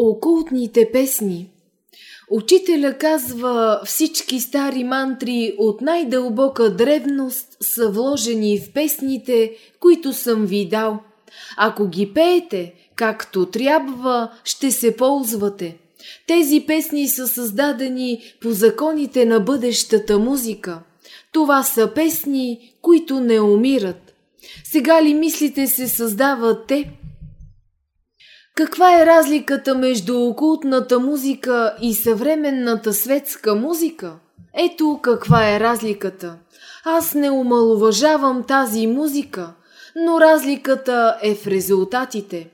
Окултните песни Учителя казва, всички стари мантри от най-дълбока древност са вложени в песните, които съм ви дал. Ако ги пеете, както трябва, ще се ползвате. Тези песни са създадени по законите на бъдещата музика. Това са песни, които не умират. Сега ли мислите се създават те? Каква е разликата между окултната музика и съвременната светска музика? Ето каква е разликата. Аз не омалуважавам тази музика, но разликата е в резултатите.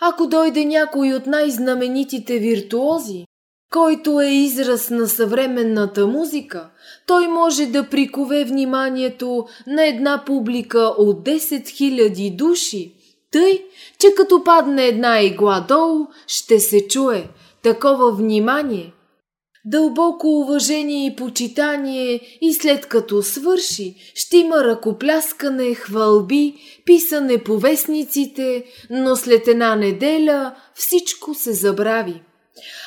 Ако дойде някой от най-знаменитите виртуози, който е израз на съвременната музика, той може да прикове вниманието на една публика от 10 000 души, тъй, че като падне една игла долу, ще се чуе такова внимание, дълбоко уважение и почитание и след като свърши, ще има ръкопляскане, хвалби, писане по вестниците, но след една неделя всичко се забрави.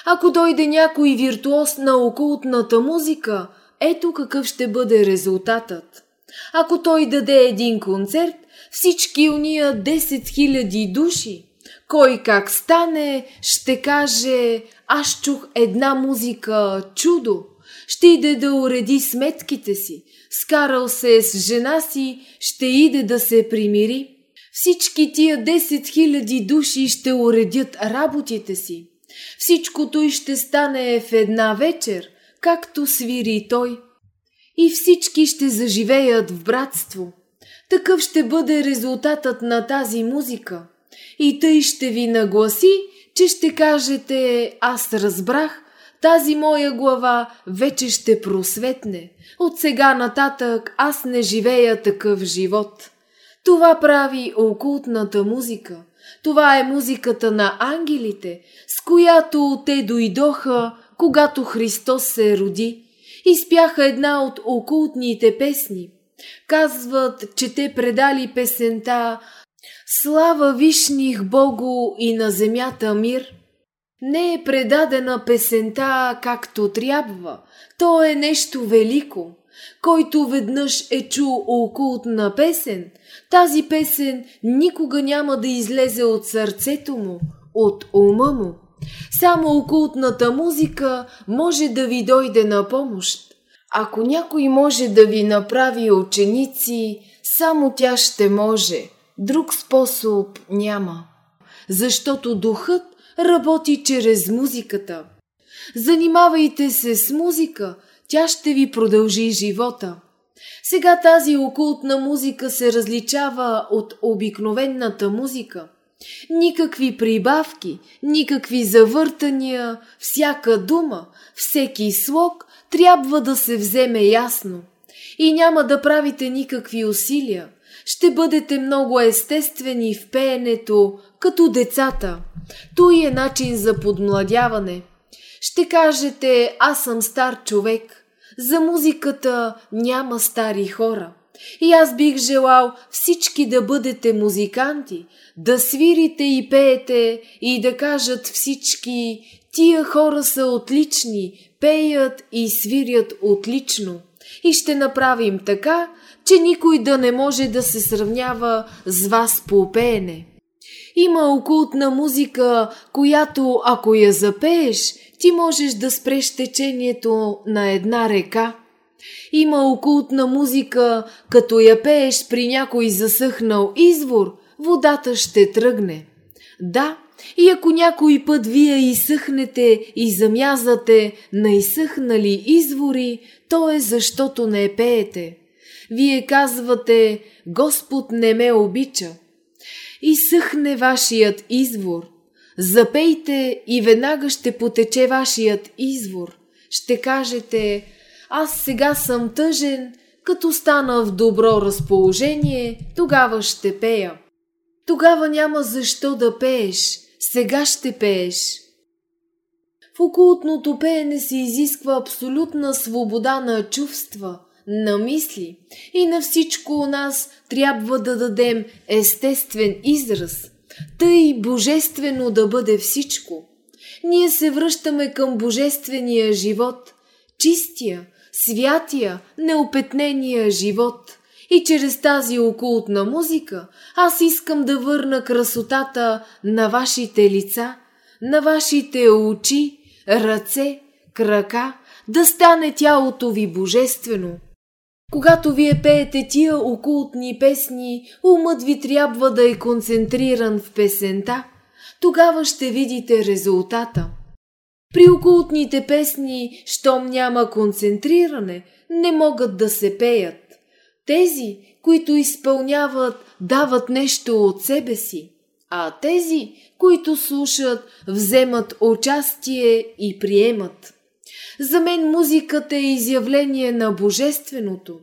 Ако дойде някой виртуоз на окултната музика, ето какъв ще бъде резултатът. Ако той даде един концерт, всички уния 10 000 души, кой как стане, ще каже аз чух една музика, чудо. Ще иде да уреди сметките си. Скарал се с жена си, ще иде да се примири. Всички тия 10 000 души ще уредят работите си. Всичкото и ще стане в една вечер, както свири той. И всички ще заживеят в братство. Такъв ще бъде резултатът на тази музика. И тъй ще ви нагласи, че ще кажете аз разбрах, тази моя глава вече ще просветне. От сега нататък аз не живея такъв живот. Това прави окултната музика. Това е музиката на ангелите, с която те дойдоха, когато Христос се роди. Изпяха една от окултните песни. Казват, че те предали песента Слава вишних Богу и на земята мир. Не е предадена песента както трябва. То е нещо велико. Който веднъж е чул окултна песен, тази песен никога няма да излезе от сърцето му, от ума му. Само окултната музика може да ви дойде на помощ. Ако някой може да ви направи ученици, само тя ще може – Друг способ няма, защото духът работи чрез музиката. Занимавайте се с музика, тя ще ви продължи живота. Сега тази окултна музика се различава от обикновената музика. Никакви прибавки, никакви завъртания, всяка дума, всеки слог трябва да се вземе ясно. И няма да правите никакви усилия – ще бъдете много естествени в пеенето, като децата. Той е начин за подмладяване. Ще кажете, аз съм стар човек. За музиката няма стари хора. И аз бих желал всички да бъдете музиканти, да свирите и пеете и да кажат всички, тия хора са отлични, пеят и свирят отлично. И ще направим така, че никой да не може да се сравнява с вас по пеене. Има окултна музика, която ако я запееш, ти можеш да спреш течението на една река. Има окултна музика, като я пееш при някой засъхнал извор, водата ще тръгне. Да, и ако някой път вие изсъхнете и замязате на изсъхнали извори, то е защото не пеете. Вие казвате, Господ не ме обича. И съхне вашият извор. Запейте и веднага ще потече вашият извор. Ще кажете, аз сега съм тъжен, като стана в добро разположение, тогава ще пея. Тогава няма защо да пееш, сега ще пееш. В окултното пеене се изисква абсолютна свобода на чувства – на мисли и на всичко у нас трябва да дадем естествен израз, тъй божествено да бъде всичко. Ние се връщаме към божествения живот, чистия, святия, неопетнения живот. И чрез тази окултна музика аз искам да върна красотата на вашите лица, на вашите очи, ръце, крака, да стане тялото ви божествено. Когато вие пеете тия окултни песни, умът ви трябва да е концентриран в песента, тогава ще видите резултата. При окултните песни, щом няма концентриране, не могат да се пеят. Тези, които изпълняват, дават нещо от себе си, а тези, които слушат, вземат участие и приемат. За мен музиката е изявление на божественото.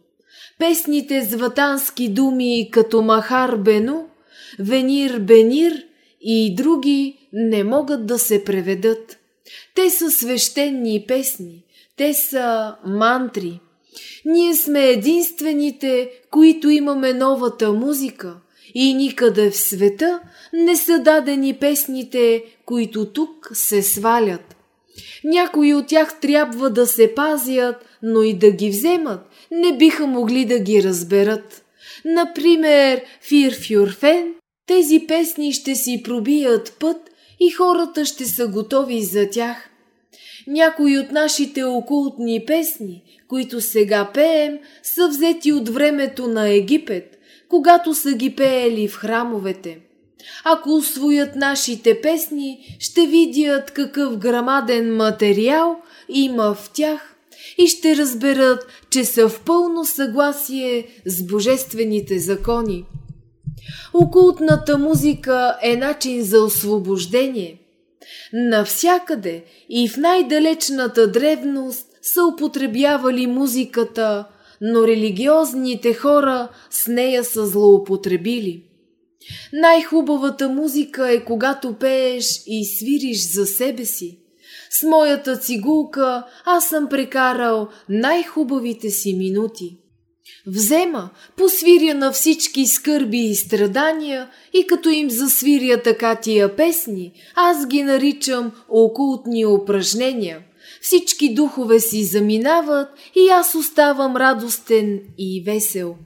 Песните с ватански думи като Махар Бену, Венир Бенир и други не могат да се преведат. Те са свещени песни, те са мантри. Ние сме единствените, които имаме новата музика и никъде в света не са дадени песните, които тук се свалят. Някои от тях трябва да се пазят, но и да ги вземат, не биха могли да ги разберат. Например, Фир Фюрфен, тези песни ще си пробият път и хората ще са готови за тях. Някои от нашите окултни песни, които сега пеем, са взети от времето на Египет, когато са ги пеели в храмовете. Ако освоят нашите песни, ще видят какъв грамаден материал има в тях и ще разберат, че са в пълно съгласие с божествените закони. Окултната музика е начин за освобождение. Навсякъде и в най-далечната древност са употребявали музиката, но религиозните хора с нея са злоупотребили. Най-хубавата музика е когато пееш и свириш за себе си. С моята цигулка аз съм прекарал най-хубавите си минути. Взема, посвиря на всички скърби и страдания и като им засвиря така тия песни, аз ги наричам окултни упражнения. Всички духове си заминават и аз оставам радостен и весел.